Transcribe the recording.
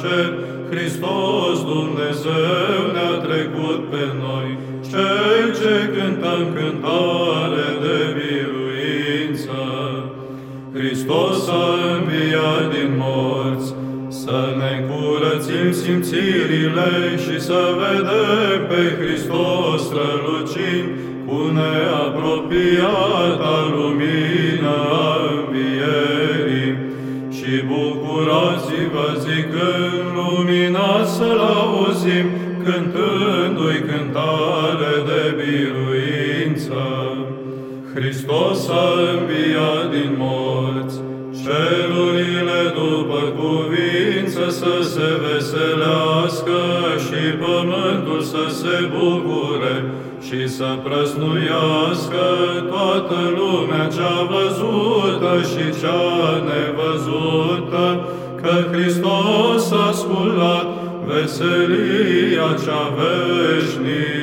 cer, Hristos Dumnezeu ne-a trecut pe noi, cei ce cântăm cântare de biruință. Hristos a înviat din morți, să ne curățim simțirile și să vedem pe Hristos strălucind cu neapropiata lumină a învierii. Și bucurați-vă zicând lumina să-L auzim, cântându-i cântare Hristos a înviat din morți, cerurile după cuvință să se veselească și pământul să se bucure și să prăsnuiască toată lumea cea văzută și cea nevăzută, că Hristos a sculat veselia cea veșnică.